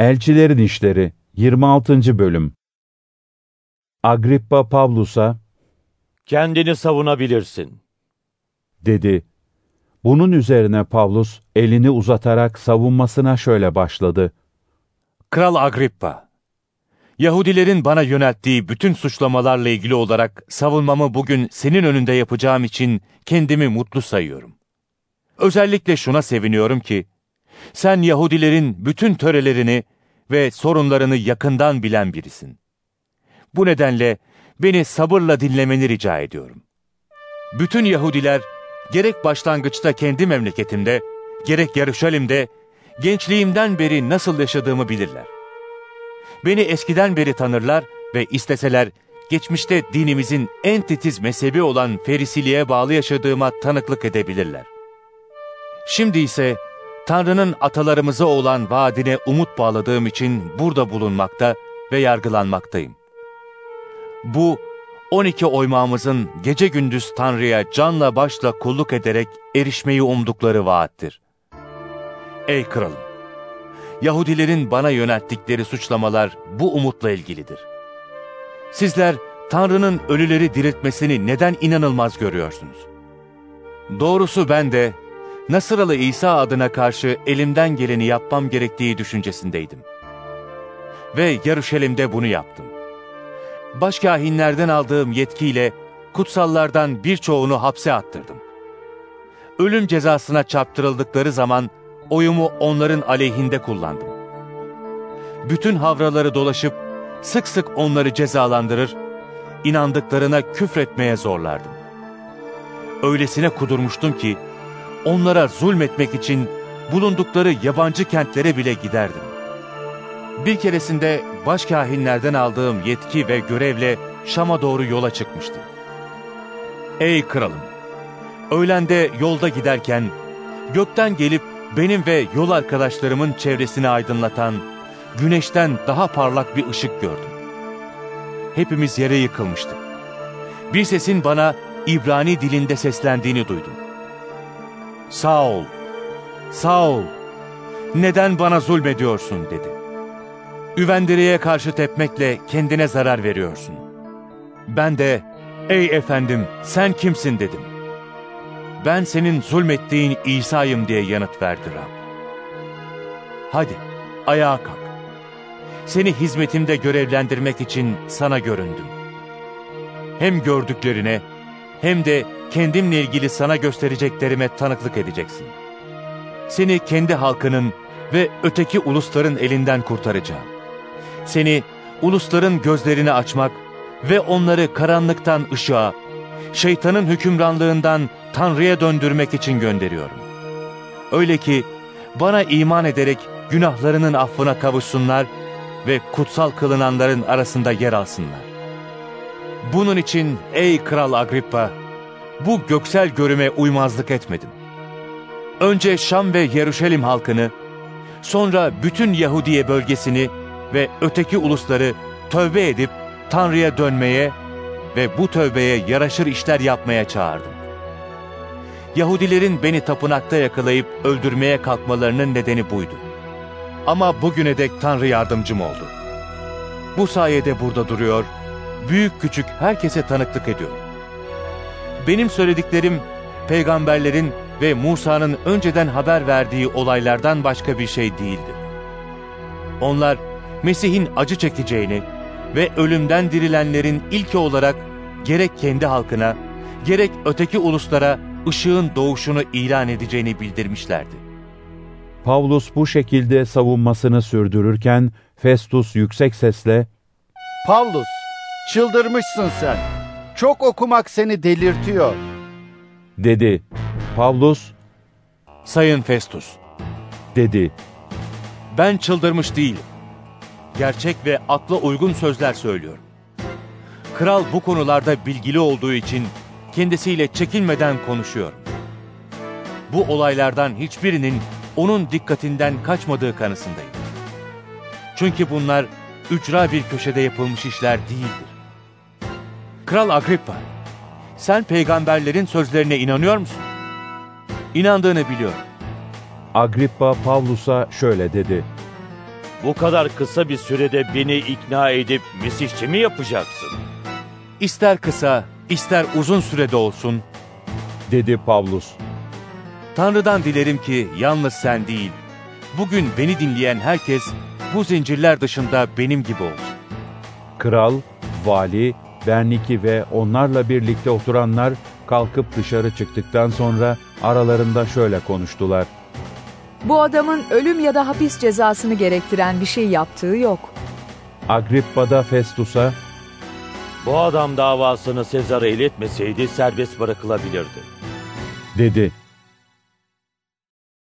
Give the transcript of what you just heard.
Elçilerin İşleri 26. Bölüm Agrippa Pavlus'a Kendini savunabilirsin. dedi. Bunun üzerine Pavlus elini uzatarak savunmasına şöyle başladı. Kral Agrippa, Yahudilerin bana yönelttiği bütün suçlamalarla ilgili olarak savunmamı bugün senin önünde yapacağım için kendimi mutlu sayıyorum. Özellikle şuna seviniyorum ki, sen Yahudilerin bütün törelerini ve sorunlarını yakından bilen birisin. Bu nedenle beni sabırla dinlemeni rica ediyorum. Bütün Yahudiler gerek başlangıçta kendi memleketimde, gerek Yarışalim'de gençliğimden beri nasıl yaşadığımı bilirler. Beni eskiden beri tanırlar ve isteseler geçmişte dinimizin en titiz mezhebi olan Ferisiliğe bağlı yaşadığıma tanıklık edebilirler. Şimdi ise Tanrı'nın atalarımıza olan vaadine umut bağladığım için burada bulunmakta ve yargılanmaktayım. Bu 12 oymağımızın gece gündüz Tanrı'ya canla başla kulluk ederek erişmeyi umdukları vaattir. Ey kralım! Yahudilerin bana yönelttikleri suçlamalar bu umutla ilgilidir. Sizler Tanrı'nın ölüleri diriltmesini neden inanılmaz görüyorsunuz? Doğrusu ben de Nasıralı İsa adına karşı elimden geleni yapmam gerektiği düşüncesindeydim. Ve Yarışelim'de bunu yaptım. Başkahinlerden aldığım yetkiyle kutsallardan birçoğunu hapse attırdım. Ölüm cezasına çarptırıldıkları zaman oyumu onların aleyhinde kullandım. Bütün havraları dolaşıp sık sık onları cezalandırır, inandıklarına küfretmeye zorlardım. Öylesine kudurmuştum ki, onlara zulmetmek için bulundukları yabancı kentlere bile giderdim. Bir keresinde başkahinlerden aldığım yetki ve görevle Şam'a doğru yola çıkmıştım. Ey kralım! Öğlende yolda giderken gökten gelip benim ve yol arkadaşlarımın çevresini aydınlatan, güneşten daha parlak bir ışık gördüm. Hepimiz yere yıkılmıştık. Bir sesin bana İbrani dilinde seslendiğini duydum. Sağ ol, neden bana zulmediyorsun dedi. Üvendireye karşı tepmekle kendine zarar veriyorsun. Ben de, ey efendim sen kimsin dedim. Ben senin zulmettiğin İsa'yım diye yanıt verdi Rab. Hadi ayağa kalk. Seni hizmetimde görevlendirmek için sana göründüm. Hem gördüklerine hem de kendimle ilgili sana göstereceklerime tanıklık edeceksin. Seni kendi halkının ve öteki ulusların elinden kurtaracağım. Seni ulusların gözlerini açmak ve onları karanlıktan ışığa, şeytanın hükümranlığından Tanrı'ya döndürmek için gönderiyorum. Öyle ki bana iman ederek günahlarının affına kavuşsunlar ve kutsal kılınanların arasında yer alsınlar. Bunun için ey Kral Agrippa, bu göksel görüme uymazlık etmedim. Önce Şam ve Yeruşalim halkını, sonra bütün Yahudiye bölgesini ve öteki ulusları tövbe edip Tanrı'ya dönmeye ve bu tövbeye yaraşır işler yapmaya çağırdım. Yahudilerin beni tapınakta yakalayıp öldürmeye kalkmalarının nedeni buydu. Ama bugüne dek Tanrı yardımcım oldu. Bu sayede burada duruyor, büyük küçük herkese tanıklık ediyorum. Benim söylediklerim peygamberlerin ve Musa'nın önceden haber verdiği olaylardan başka bir şey değildir. Onlar Mesih'in acı çekeceğini ve ölümden dirilenlerin ilki olarak gerek kendi halkına, gerek öteki uluslara ışığın doğuşunu ilan edeceğini bildirmişlerdi. Pavlus bu şekilde savunmasını sürdürürken Festus yüksek sesle Pavlus, çıldırmışsın sen. Çok okumak seni delirtiyor. dedi. Pavlus Sayın Festus, dedi. ben çıldırmış değilim. Gerçek ve akla uygun sözler söylüyorum. Kral bu konularda bilgili olduğu için kendisiyle çekinmeden konuşuyor. Bu olaylardan hiçbirinin onun dikkatinden kaçmadığı kanısındayım. Çünkü bunlar ücra bir köşede yapılmış işler değildir. Kral Agrippa, sen peygamberlerin sözlerine inanıyor musun? İnandığını biliyorum. Agrippa Pavlus'a şöyle dedi. Bu kadar kısa bir sürede beni ikna edip mesihçi mi yapacaksın? İster kısa, ister uzun sürede olsun, dedi Pavlus. Tanrı'dan dilerim ki yalnız sen değil, bugün beni dinleyen herkes bu zincirler dışında benim gibi olsun. Kral, vali, Berniki ve onlarla birlikte oturanlar kalkıp dışarı çıktıktan sonra aralarında şöyle konuştular. Bu adamın ölüm ya da hapis cezasını gerektiren bir şey yaptığı yok. Agrippa da Festus'a, Bu adam davasını Sezar'a iletmeseydi serbest bırakılabilirdi. dedi.